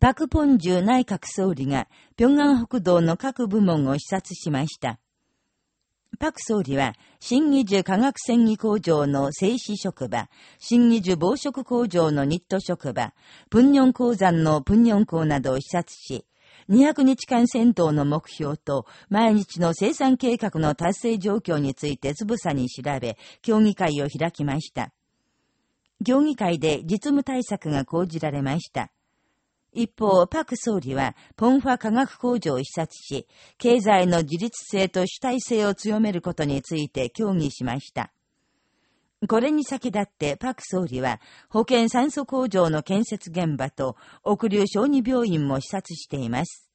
パク・ポンジュ内閣総理が、平安北道の各部門を視察しました。パク総理は、新義樹化学繊維工場の製紙職場、新義樹防食工場のニット職場、プンニョン鉱山のプンニョン港などを視察し、200日間戦闘の目標と毎日の生産計画の達成状況についてつぶさに調べ、協議会を開きました。協議会で実務対策が講じられました。一方、パク総理は、ポンファ化学工場を視察し、経済の自立性と主体性を強めることについて協議しました。これに先立ってパク総理は、保健酸素工場の建設現場と、奥流小児病院も視察しています。